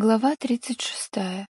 Глава тридцать шестая.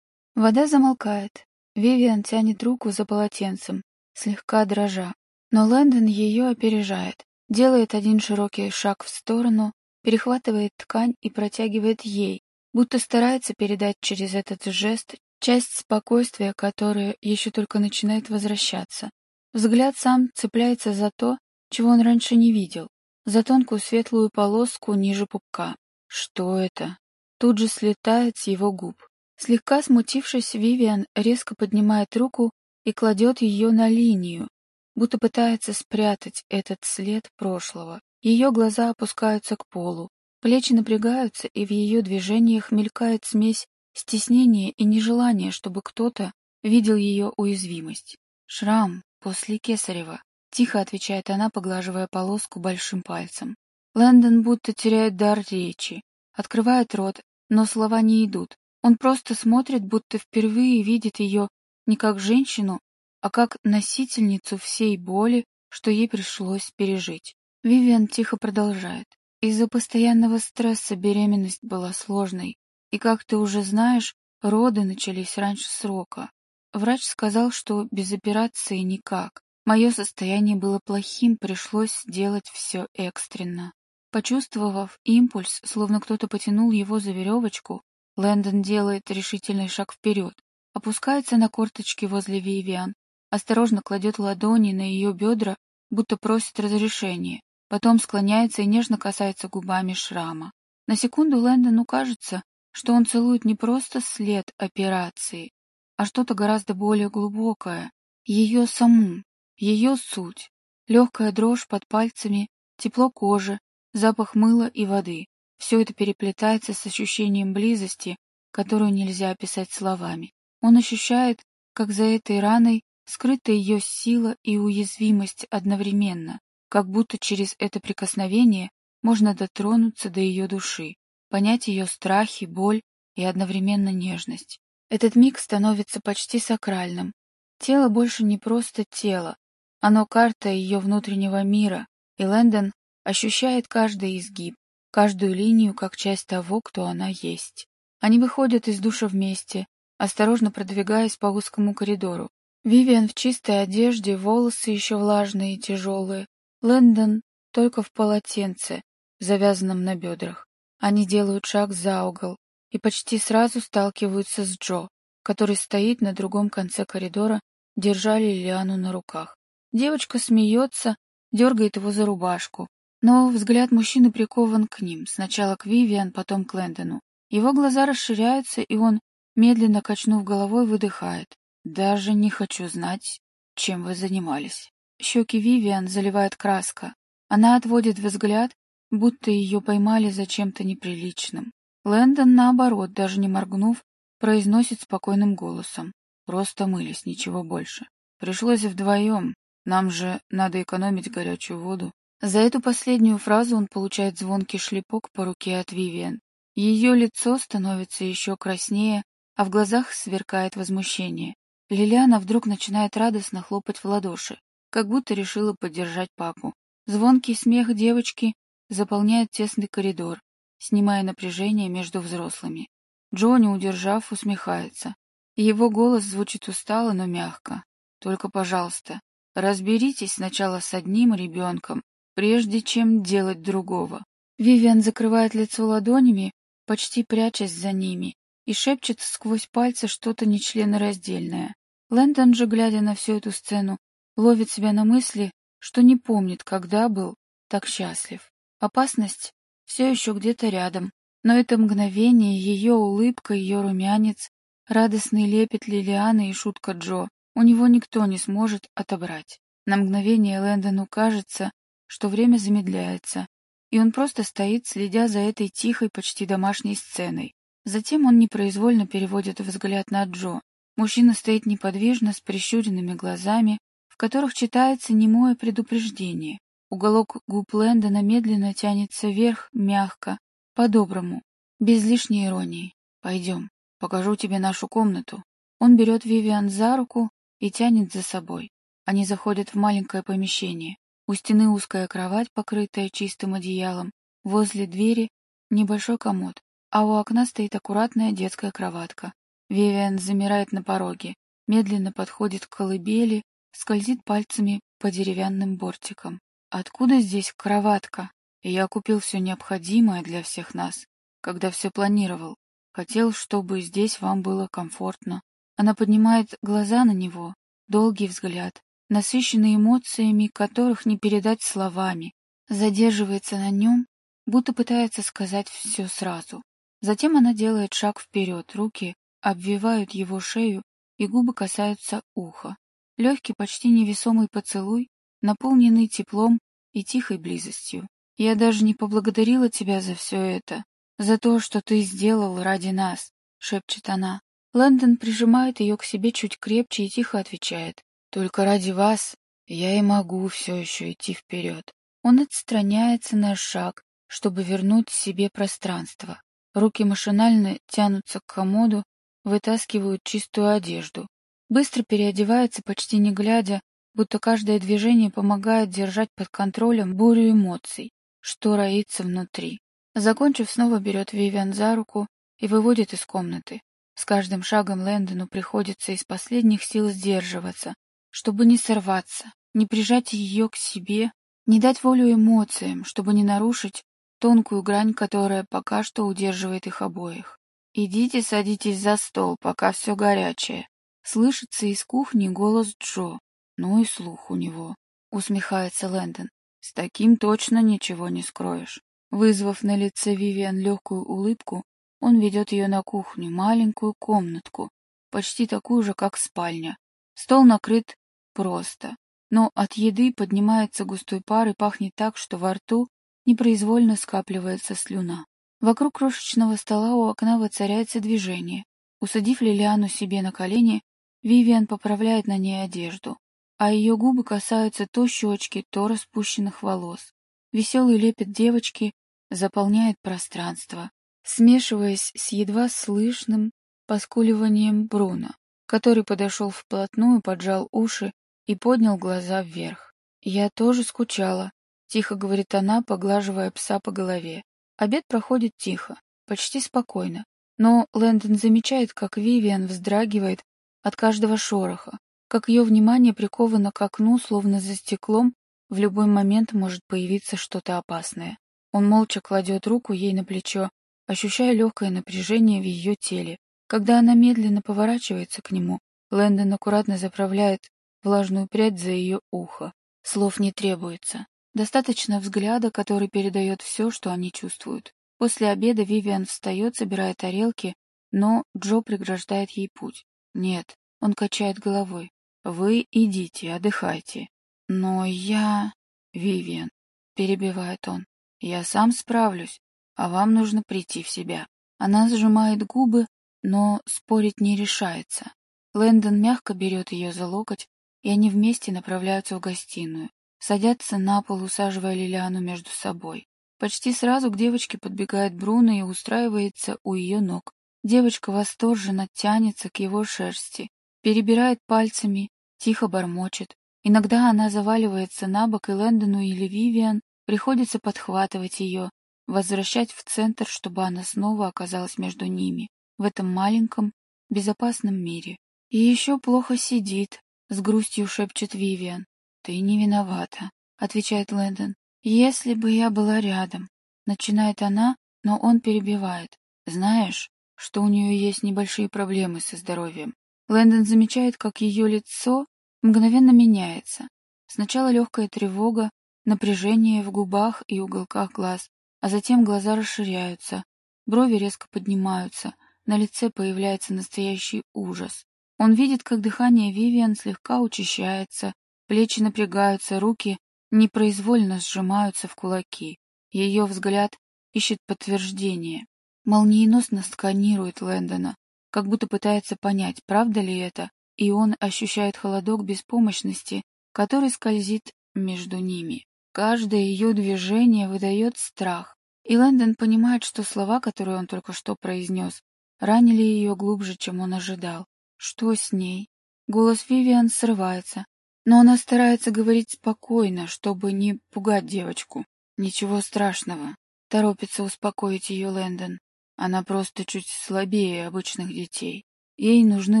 Вода замолкает. Вивиан тянет руку за полотенцем, слегка дрожа. Но Лэндон ее опережает, делает один широкий шаг в сторону, перехватывает ткань и протягивает ей, будто старается передать через этот жест часть спокойствия, которое еще только начинает возвращаться. Взгляд сам цепляется за то, чего он раньше не видел, за тонкую светлую полоску ниже пупка. Что это? Тут же слетает с его губ. Слегка смутившись, Вивиан резко поднимает руку и кладет ее на линию, будто пытается спрятать этот след прошлого. Ее глаза опускаются к полу, плечи напрягаются, и в ее движениях мелькает смесь стеснения и нежелания, чтобы кто-то видел ее уязвимость. «Шрам после Кесарева», — тихо отвечает она, поглаживая полоску большим пальцем. Лэндон будто теряет дар речи, открывает рот, но слова не идут. Он просто смотрит, будто впервые видит ее не как женщину, а как носительницу всей боли, что ей пришлось пережить. Вивиан тихо продолжает. Из-за постоянного стресса беременность была сложной, и, как ты уже знаешь, роды начались раньше срока. Врач сказал, что без операции никак. Мое состояние было плохим, пришлось делать все экстренно. Почувствовав импульс, словно кто-то потянул его за веревочку, Лэндон делает решительный шаг вперед, опускается на корточки возле Вивиан, осторожно кладет ладони на ее бедра, будто просит разрешения, потом склоняется и нежно касается губами шрама. На секунду Лэндону кажется, что он целует не просто след операции, а что-то гораздо более глубокое, ее саму, ее суть, легкая дрожь под пальцами, тепло кожи, запах мыла и воды. Все это переплетается с ощущением близости, которую нельзя описать словами. Он ощущает, как за этой раной скрыта ее сила и уязвимость одновременно, как будто через это прикосновение можно дотронуться до ее души, понять ее страхи, боль и одновременно нежность. Этот миг становится почти сакральным. Тело больше не просто тело, оно карта ее внутреннего мира, и Лэндон ощущает каждый изгиб, каждую линию как часть того, кто она есть. Они выходят из душа вместе, осторожно продвигаясь по узкому коридору. Вивиан в чистой одежде, волосы еще влажные и тяжелые. Лэндон только в полотенце, завязанном на бедрах. Они делают шаг за угол и почти сразу сталкиваются с Джо, который стоит на другом конце коридора, держа Лилиану на руках. Девочка смеется, дергает его за рубашку, но взгляд мужчины прикован к ним, сначала к Вивиан, потом к Лэндону. Его глаза расширяются, и он, медленно качнув головой, выдыхает. «Даже не хочу знать, чем вы занимались». Щеки Вивиан заливает краска. Она отводит взгляд, будто ее поймали за чем-то неприличным. Лэндон, наоборот, даже не моргнув, произносит спокойным голосом. Просто мылись, ничего больше. Пришлось вдвоем. Нам же надо экономить горячую воду. За эту последнюю фразу он получает звонкий шлепок по руке от Вивиан. Ее лицо становится еще краснее, а в глазах сверкает возмущение. Лилиана вдруг начинает радостно хлопать в ладоши, как будто решила поддержать папу. Звонкий смех девочки заполняет тесный коридор, снимая напряжение между взрослыми. Джонни, удержав, усмехается. Его голос звучит устало, но мягко. «Только, пожалуйста, разберитесь сначала с одним ребенком, прежде чем делать другого. Вивиан закрывает лицо ладонями, почти прячась за ними, и шепчет сквозь пальцы что-то нечленораздельное. Лэндон же, глядя на всю эту сцену, ловит себя на мысли, что не помнит, когда был так счастлив. Опасность все еще где-то рядом, но это мгновение, ее улыбка, ее румянец, радостный лепет Лилианы и шутка Джо, у него никто не сможет отобрать. На мгновение Лэндону кажется, что время замедляется, и он просто стоит, следя за этой тихой, почти домашней сценой. Затем он непроизвольно переводит взгляд на Джо. Мужчина стоит неподвижно, с прищуренными глазами, в которых читается немое предупреждение. Уголок губ Лэндона медленно тянется вверх, мягко, по-доброму, без лишней иронии. «Пойдем, покажу тебе нашу комнату». Он берет Вивиан за руку и тянет за собой. Они заходят в маленькое помещение. У стены узкая кровать, покрытая чистым одеялом. Возле двери небольшой комод. а у окна стоит аккуратная детская кроватка. Вивиан замирает на пороге, медленно подходит к колыбели, скользит пальцами по деревянным бортикам. Откуда здесь кроватка? Я купил все необходимое для всех нас, когда все планировал. Хотел, чтобы здесь вам было комфортно. Она поднимает глаза на него, долгий взгляд, насыщенный эмоциями, которых не передать словами, задерживается на нем, будто пытается сказать все сразу. Затем она делает шаг вперед, руки обвивают его шею, и губы касаются уха. Легкий, почти невесомый поцелуй, наполненный теплом и тихой близостью. Я даже не поблагодарила тебя за все это, за то, что ты сделал ради нас, шепчет она. Лэндон прижимает ее к себе чуть крепче и тихо отвечает. Только ради вас я и могу все еще идти вперед. Он отстраняется на шаг, чтобы вернуть себе пространство. Руки машинально тянутся к комоду, вытаскивают чистую одежду. Быстро переодевается, почти не глядя, будто каждое движение помогает держать под контролем бурю эмоций что роится внутри. Закончив, снова берет Вивиан за руку и выводит из комнаты. С каждым шагом Лэндону приходится из последних сил сдерживаться, чтобы не сорваться, не прижать ее к себе, не дать волю эмоциям, чтобы не нарушить тонкую грань, которая пока что удерживает их обоих. «Идите садитесь за стол, пока все горячее». Слышится из кухни голос Джо. Ну и слух у него. Усмехается Лэндон. С таким точно ничего не скроешь. Вызвав на лице Вивиан легкую улыбку, он ведет ее на кухню, маленькую комнатку, почти такую же, как спальня. Стол накрыт просто, но от еды поднимается густой пар и пахнет так, что во рту непроизвольно скапливается слюна. Вокруг крошечного стола у окна воцаряется движение. Усадив Лилиану себе на колени, Вивиан поправляет на ней одежду а ее губы касаются то щечки, то распущенных волос. Веселый лепет девочки заполняет пространство, смешиваясь с едва слышным поскуливанием Бруно, который подошел вплотную, поджал уши и поднял глаза вверх. «Я тоже скучала», — тихо говорит она, поглаживая пса по голове. Обед проходит тихо, почти спокойно, но Лэндон замечает, как Вивиан вздрагивает от каждого шороха, как ее внимание приковано к окну, словно за стеклом, в любой момент может появиться что-то опасное. Он молча кладет руку ей на плечо, ощущая легкое напряжение в ее теле. Когда она медленно поворачивается к нему, Лэндон аккуратно заправляет влажную прядь за ее ухо. Слов не требуется. Достаточно взгляда, который передает все, что они чувствуют. После обеда Вивиан встает, собирая тарелки, но Джо преграждает ей путь. Нет, он качает головой. Вы идите, отдыхайте. Но я... Вивиан, перебивает он, я сам справлюсь, а вам нужно прийти в себя. Она сжимает губы, но спорить не решается. Лэндон мягко берет ее за локоть, и они вместе направляются в гостиную. Садятся на пол, усаживая Лилиану между собой. Почти сразу к девочке подбегает Бруно и устраивается у ее ног. Девочка восторженно тянется к его шерсти, перебирает пальцами, тихо бормочет. Иногда она заваливается на бок, и Лэндону или Вивиан приходится подхватывать ее, возвращать в центр, чтобы она снова оказалась между ними, в этом маленьком, безопасном мире. И еще плохо сидит, с грустью шепчет Вивиан. «Ты не виновата», — отвечает Лэндон. «Если бы я была рядом», — начинает она, но он перебивает. «Знаешь, что у нее есть небольшие проблемы со здоровьем. Лэндон замечает, как ее лицо мгновенно меняется. Сначала легкая тревога, напряжение в губах и уголках глаз, а затем глаза расширяются, брови резко поднимаются, на лице появляется настоящий ужас. Он видит, как дыхание Вивиан слегка учащается, плечи напрягаются, руки непроизвольно сжимаются в кулаки. Ее взгляд ищет подтверждение. Молниеносно сканирует Лэндона, как будто пытается понять, правда ли это, и он ощущает холодок беспомощности, который скользит между ними. Каждое ее движение выдает страх, и Лэндон понимает, что слова, которые он только что произнес, ранили ее глубже, чем он ожидал. Что с ней? Голос Вивиан срывается, но она старается говорить спокойно, чтобы не пугать девочку. Ничего страшного. Торопится успокоить ее Лэндон. Она просто чуть слабее обычных детей. Ей нужны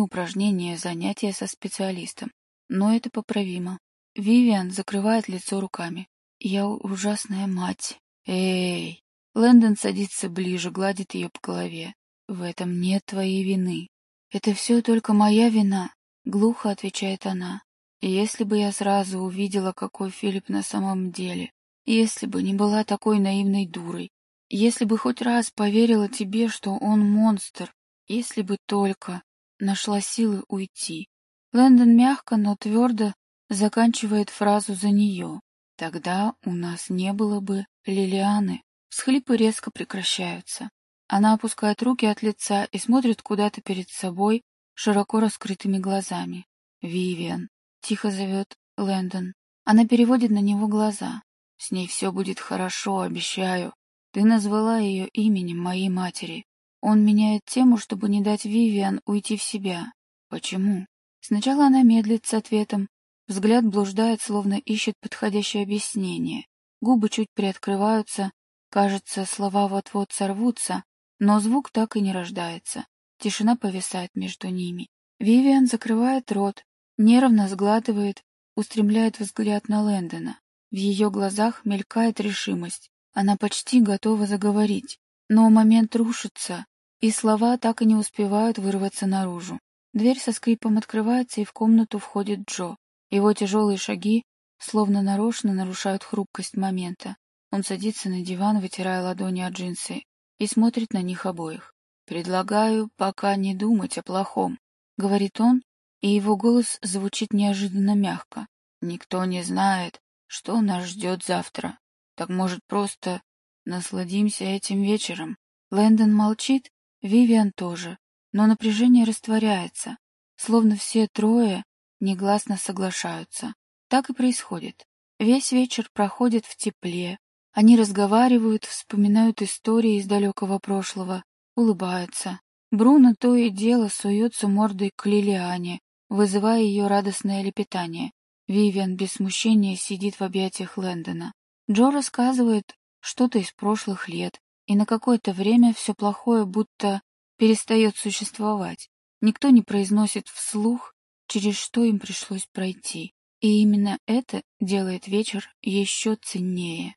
упражнения, занятия со специалистом. Но это поправимо. Вивиан закрывает лицо руками. Я ужасная мать. Эй! Лэндон садится ближе, гладит ее по голове. В этом нет твоей вины. Это все только моя вина, глухо отвечает она. Если бы я сразу увидела, какой Филипп на самом деле, если бы не была такой наивной дурой, если бы хоть раз поверила тебе, что он монстр, если бы только нашла силы уйти. Лэндон мягко, но твердо заканчивает фразу за нее. Тогда у нас не было бы Лилианы. Схлипы резко прекращаются. Она опускает руки от лица и смотрит куда-то перед собой широко раскрытыми глазами. «Вивиан», — тихо зовет Лэндон. Она переводит на него глаза. «С ней все будет хорошо, обещаю. Ты назвала ее именем моей матери. Он меняет тему, чтобы не дать Вивиан уйти в себя. Почему? Сначала она медлит с ответом. Взгляд блуждает, словно ищет подходящее объяснение. Губы чуть приоткрываются. Кажется, слова вот-вот сорвутся, но звук так и не рождается. Тишина повисает между ними. Вивиан закрывает рот, нервно сглатывает, устремляет взгляд на Лэндона. В ее глазах мелькает решимость. Она почти готова заговорить, но момент рушится, и слова так и не успевают вырваться наружу. Дверь со скрипом открывается, и в комнату входит Джо. Его тяжелые шаги, словно нарочно, нарушают хрупкость момента. Он садится на диван, вытирая ладони от джинсы, и смотрит на них обоих. «Предлагаю пока не думать о плохом», — говорит он, и его голос звучит неожиданно мягко. «Никто не знает, что нас ждет завтра. Так, может, просто насладимся этим вечером?» Лэндон молчит, Вивиан тоже, но напряжение растворяется, словно все трое негласно соглашаются. Так и происходит. Весь вечер проходит в тепле. Они разговаривают, вспоминают истории из далекого прошлого, улыбаются. Бруно то и дело суется мордой к Лилиане, вызывая ее радостное лепетание. Вивиан без смущения сидит в объятиях Лэндона. Джо рассказывает что-то из прошлых лет, и на какое-то время все плохое будто перестает существовать. Никто не произносит вслух, через что им пришлось пройти. И именно это делает вечер еще ценнее.